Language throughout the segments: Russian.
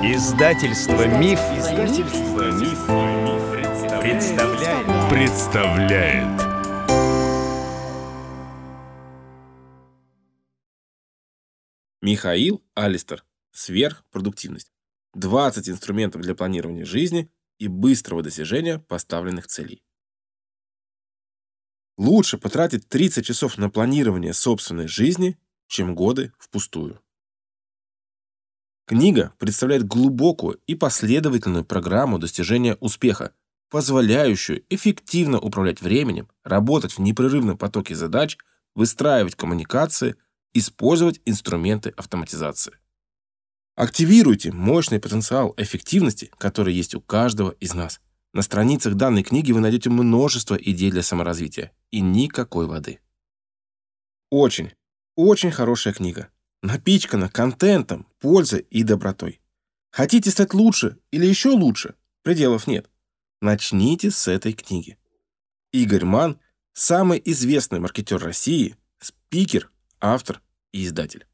Издательство Миф, Издательство Миф, представляет. представляет. Михаил Алистер. Сверхпродуктивность. 20 инструментов для планирования жизни и быстрого достижения поставленных целей. Лучше потратить 30 часов на планирование собственной жизни, чем годы впустую. Книга представляет глубокую и последовательную программу достижения успеха, позволяющую эффективно управлять временем, работать в непрерывном потоке задач, выстраивать коммуникации, использовать инструменты автоматизации. Активируйте мощный потенциал эффективности, который есть у каждого из нас. На страницах данной книги вы найдете множество идей для саморазвития и никакой воды. Очень, очень хорошая книга. Напичкана контентом, пользой и добротой. Хотите стать лучше или еще лучше? Пределов нет. Начните с этой книги. Игорь Ман – самый известный маркетер России, спикер, автор и издатель.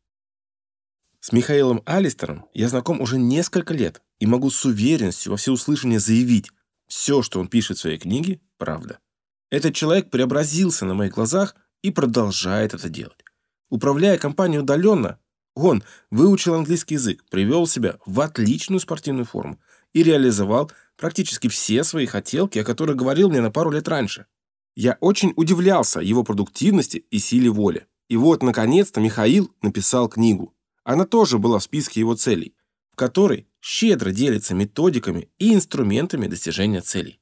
С Михаилом Алистером я знаком уже несколько лет и могу с уверенностью во всеуслышание заявить, все, что он пишет в своей книге, правда. Этот человек преобразился на моих глазах и продолжает это делать. Управляя компанией удаленно, он выучил английский язык, привел себя в отличную спортивную форму и реализовал практически все свои хотелки, о которых говорил мне на пару лет раньше. Я очень удивлялся его продуктивности и силе воли. И вот, наконец-то, Михаил написал книгу. Она тоже была в списке его целей, в которой щедро делится методиками и инструментами достижения целей.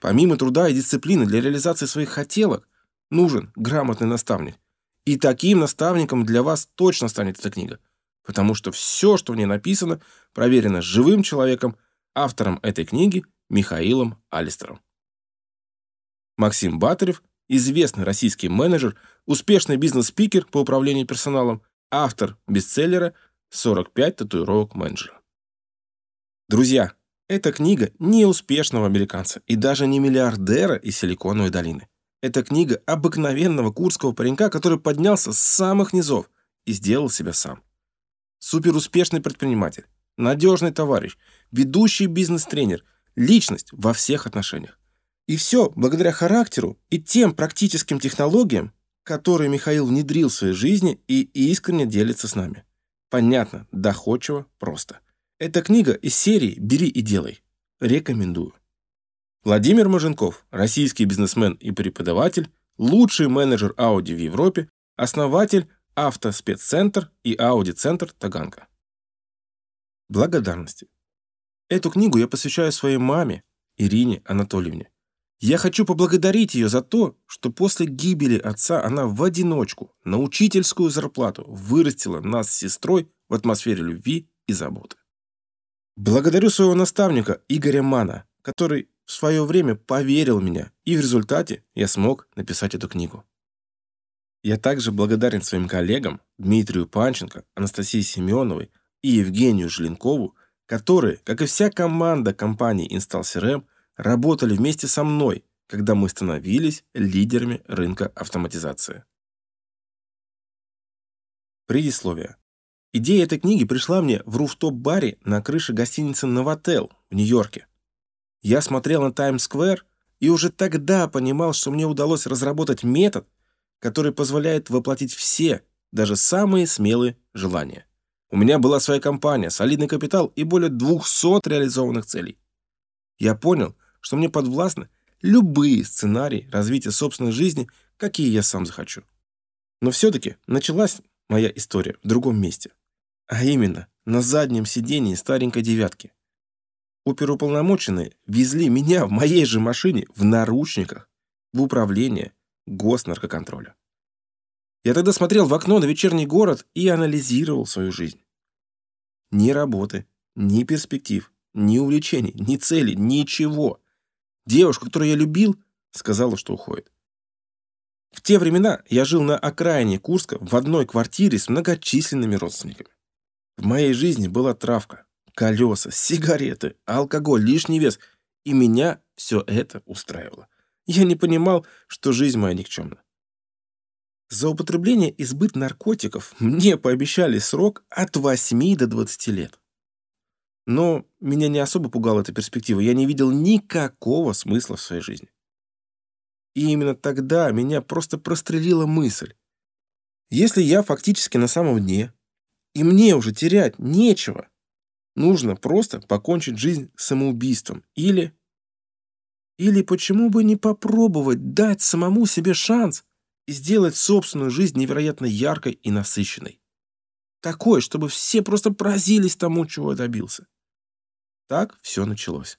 Помимо труда и дисциплины для реализации своих хотелок, нужен грамотный наставник, и таким наставником для вас точно станет эта книга, потому что все, что в ней написано, проверено живым человеком, автором этой книги Михаилом Алистером. Максим Батарев, известный российский менеджер, успешный бизнес-спикер по управлению персоналом, автор бестселлера «45 татуировок менеджера». Друзья, эта книга не успешного американца и даже не миллиардера из Силиконовой долины. Это книга обыкновенного курского паренька, который поднялся с самых низов и сделал себя сам. Суперуспешный предприниматель, надежный товарищ, ведущий бизнес-тренер, личность во всех отношениях. И все благодаря характеру и тем практическим технологиям, которые Михаил внедрил в своей жизни и искренне делится с нами. Понятно, доходчиво, просто. Эта книга из серии «Бери и делай». Рекомендую. Владимир Маженков, российский бизнесмен и преподаватель, лучший менеджер Audi в Европе, основатель Автоспеццентр и Audi-центр Таганка. Благодарности. Эту книгу я посвящаю своей маме, Ирине Анатольевне. Я хочу поблагодарить ее за то, что после гибели отца она в одиночку на учительскую зарплату вырастила нас с сестрой в атмосфере любви и заботы. Благодарю своего наставника Игоря Мана, который в свое время поверил меня, и в результате я смог написать эту книгу. Я также благодарен своим коллегам Дмитрию Панченко, Анастасии Семеновой и Евгению Желенкову, которые, как и вся команда компании Install CRM, работали вместе со мной, когда мы становились лидерами рынка автоматизации. Предисловие. Идея этой книги пришла мне в руфтоп-баре на крыше гостиницы «Новотел» в Нью-Йорке. Я смотрел на Таймс-сквер и уже тогда понимал, что мне удалось разработать метод, который позволяет воплотить все, даже самые смелые желания. У меня была своя компания, солидный капитал и более 200 реализованных целей. Я понял, что мне подвластны любые сценарии развития собственной жизни, какие я сам захочу. Но все-таки началась моя история в другом месте. А именно, на заднем сидении старенькой девятки. Оперуполномоченные везли меня в моей же машине в наручниках в управление госнаркоконтроля. Я тогда смотрел в окно на вечерний город и анализировал свою жизнь. Ни работы, ни перспектив, ни увлечений, ни цели, ничего. Девушка, которую я любил, сказала, что уходит. В те времена я жил на окраине Курска в одной квартире с многочисленными родственниками. В моей жизни была травка, колеса, сигареты, алкоголь, лишний вес. И меня все это устраивало. Я не понимал, что жизнь моя никчемна. За употребление и наркотиков мне пообещали срок от 8 до 20 лет. Но меня не особо пугала эта перспектива. Я не видел никакого смысла в своей жизни. И именно тогда меня просто прострелила мысль. Если я фактически на самом дне, и мне уже терять нечего, нужно просто покончить жизнь самоубийством. Или... Или почему бы не попробовать дать самому себе шанс и сделать собственную жизнь невероятно яркой и насыщенной? Такой, чтобы все просто поразились тому, чего я добился. Так все началось.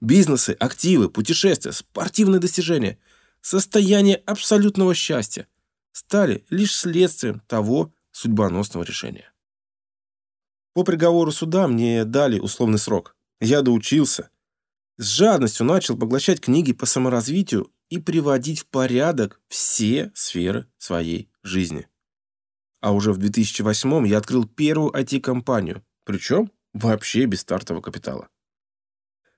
Бизнесы, активы, путешествия, спортивные достижения, состояние абсолютного счастья стали лишь следствием того судьбоносного решения. По приговору суда мне дали условный срок. Я доучился. С жадностью начал поглощать книги по саморазвитию и приводить в порядок все сферы своей жизни. А уже в 2008 я открыл первую IT-компанию, причем вообще без стартового капитала.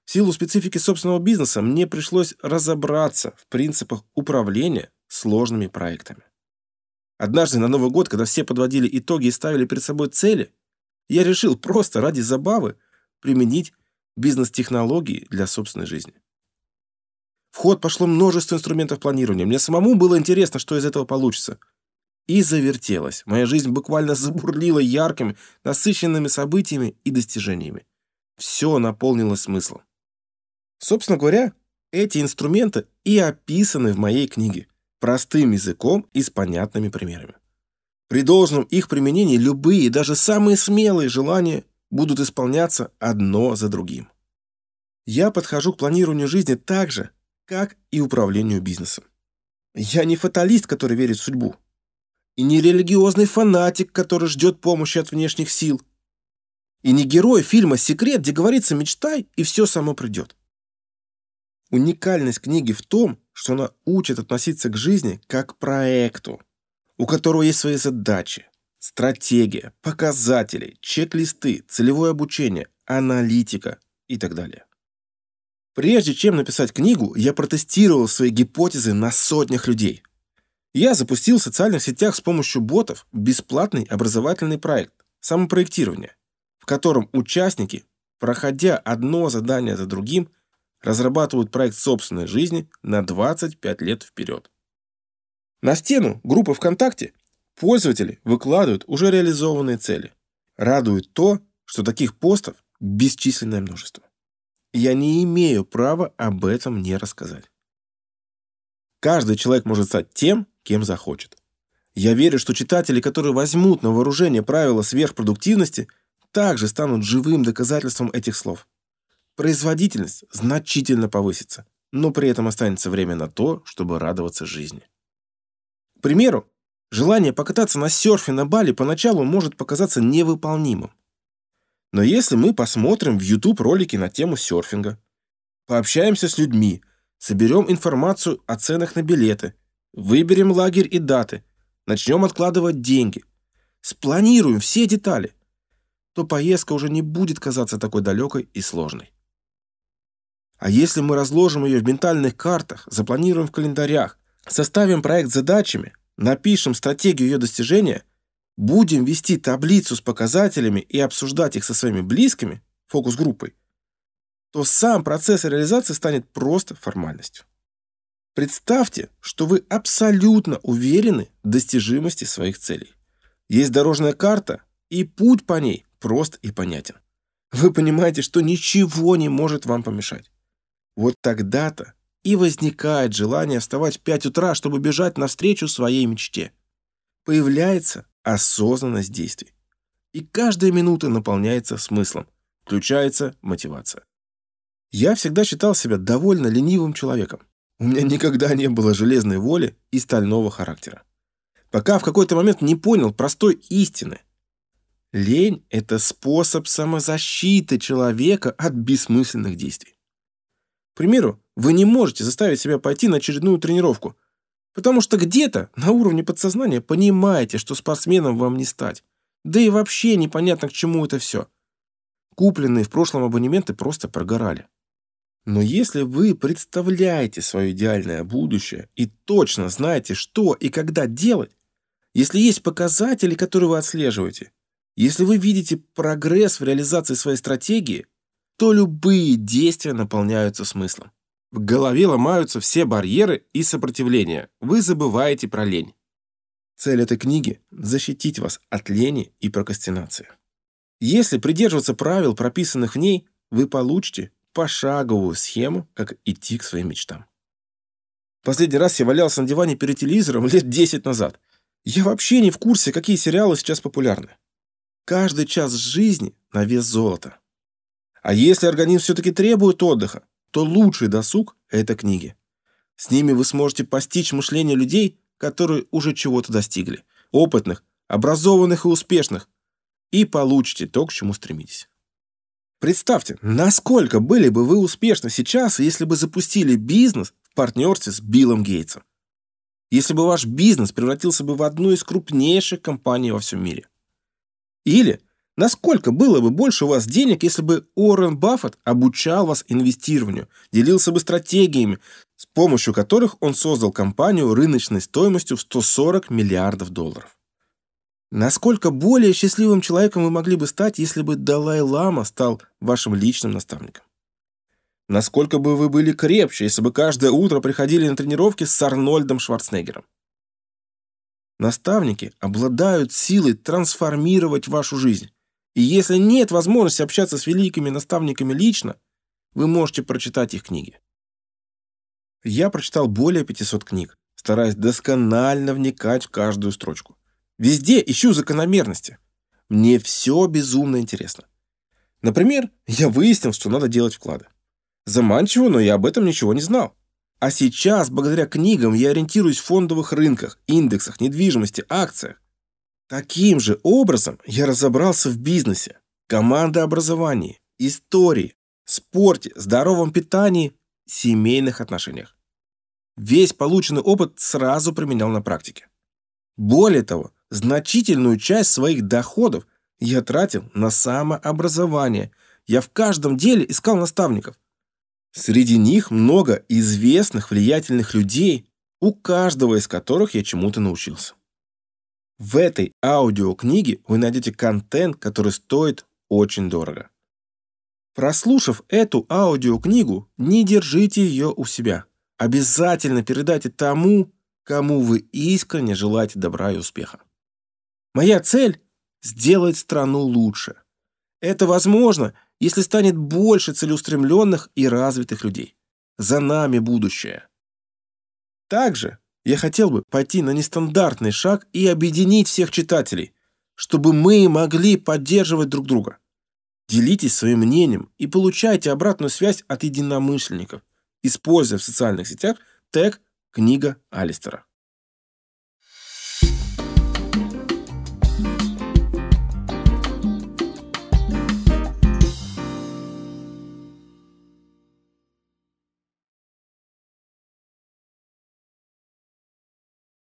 В силу специфики собственного бизнеса мне пришлось разобраться в принципах управления сложными проектами. Однажды на Новый год, когда все подводили итоги и ставили перед собой цели, я решил просто ради забавы применить бизнес-технологии для собственной жизни. В ход пошло множество инструментов планирования. Мне самому было интересно, что из этого получится. И завертелась. Моя жизнь буквально забурлила яркими, насыщенными событиями и достижениями. Все наполнилось смыслом. Собственно говоря, эти инструменты и описаны в моей книге простым языком и с понятными примерами. При должном их применении любые, даже самые смелые желания будут исполняться одно за другим. Я подхожу к планированию жизни так же, как и управлению бизнесом. Я не фаталист, который верит в судьбу. И не религиозный фанатик, который ждет помощи от внешних сил. И не герой фильма «Секрет», где говорится «мечтай, и все само придет». Уникальность книги в том, что она учит относиться к жизни как к проекту, у которого есть свои задачи, стратегия, показатели, чек-листы, целевое обучение, аналитика и так далее. Прежде чем написать книгу, я протестировал свои гипотезы на сотнях людей. Я запустил в социальных сетях с помощью ботов бесплатный образовательный проект самопроектирования, в котором участники, проходя одно задание за другим, разрабатывают проект собственной жизни на 25 лет вперед. На стену группы ВКонтакте пользователи выкладывают уже реализованные цели. Радует то, что таких постов бесчисленное множество. Я не имею права об этом не рассказать. Каждый человек может стать тем, кем захочет. Я верю, что читатели, которые возьмут на вооружение правила сверхпродуктивности, также станут живым доказательством этих слов. Производительность значительно повысится, но при этом останется время на то, чтобы радоваться жизни. Примеру, желание покататься на серфе на Бали поначалу может показаться невыполнимым. Но если мы посмотрим в YouTube ролики на тему серфинга, пообщаемся с людьми, соберем информацию о ценах на билеты, выберем лагерь и даты, начнем откладывать деньги, спланируем все детали, то поездка уже не будет казаться такой далекой и сложной. А если мы разложим ее в ментальных картах, запланируем в календарях, составим проект с задачами, напишем стратегию ее достижения, будем вести таблицу с показателями и обсуждать их со своими близкими, фокус-группой, то сам процесс реализации станет просто формальностью. Представьте, что вы абсолютно уверены в достижимости своих целей. Есть дорожная карта, и путь по ней прост и понятен. Вы понимаете, что ничего не может вам помешать. Вот тогда-то и возникает желание вставать в 5 утра, чтобы бежать навстречу своей мечте. Появляется осознанность действий. И каждая минута наполняется смыслом, включается мотивация. Я всегда считал себя довольно ленивым человеком. У меня никогда не было железной воли и стального характера. Пока в какой-то момент не понял простой истины. Лень – это способ самозащиты человека от бессмысленных действий. К примеру, вы не можете заставить себя пойти на очередную тренировку, потому что где-то на уровне подсознания понимаете, что спортсменом вам не стать. Да и вообще непонятно, к чему это все. Купленные в прошлом абонементы просто прогорали. Но если вы представляете свое идеальное будущее и точно знаете, что и когда делать, если есть показатели, которые вы отслеживаете, Если вы видите прогресс в реализации своей стратегии, то любые действия наполняются смыслом. В голове ломаются все барьеры и сопротивления. Вы забываете про лень. Цель этой книги – защитить вас от лени и прокрастинации. Если придерживаться правил, прописанных в ней, вы получите пошаговую схему, как идти к своим мечтам. Последний раз я валялся на диване перед телевизором лет 10 назад. Я вообще не в курсе, какие сериалы сейчас популярны. Каждый час жизни на вес золота. А если организм все-таки требует отдыха, то лучший досуг – это книги. С ними вы сможете постичь мышление людей, которые уже чего-то достигли, опытных, образованных и успешных, и получите то, к чему стремитесь. Представьте, насколько были бы вы успешны сейчас, если бы запустили бизнес в партнерстве с Биллом Гейтсом. Если бы ваш бизнес превратился бы в одну из крупнейших компаний во всем мире. Или насколько было бы больше у вас денег, если бы Уоррен Баффет обучал вас инвестированию, делился бы стратегиями, с помощью которых он создал компанию рыночной стоимостью в 140 миллиардов долларов. Насколько более счастливым человеком вы могли бы стать, если бы Далай-Лама стал вашим личным наставником? Насколько бы вы были крепче, если бы каждое утро приходили на тренировки с Арнольдом Шварценеггером? Наставники обладают силой трансформировать вашу жизнь. И если нет возможности общаться с великими наставниками лично, вы можете прочитать их книги. Я прочитал более 500 книг, стараясь досконально вникать в каждую строчку. Везде ищу закономерности. Мне все безумно интересно. Например, я выяснил, что надо делать вклады. Заманчиво, но я об этом ничего не знал. А сейчас, благодаря книгам, я ориентируюсь в фондовых рынках, индексах, недвижимости, акциях. Таким же образом я разобрался в бизнесе, командообразовании, истории, спорте, здоровом питании, семейных отношениях. Весь полученный опыт сразу применял на практике. Более того, значительную часть своих доходов я тратил на самообразование. Я в каждом деле искал наставников. Среди них много известных, влиятельных людей, у каждого из которых я чему-то научился. В этой аудиокниге вы найдете контент, который стоит очень дорого. Прослушав эту аудиокнигу, не держите ее у себя. Обязательно передайте тому, кому вы искренне желаете добра и успеха. Моя цель – сделать страну лучше. Это возможно, если станет больше целеустремленных и развитых людей. За нами будущее. Также я хотел бы пойти на нестандартный шаг и объединить всех читателей, чтобы мы могли поддерживать друг друга. Делитесь своим мнением и получайте обратную связь от единомышленников, используя в социальных сетях тег «Книга Алистера».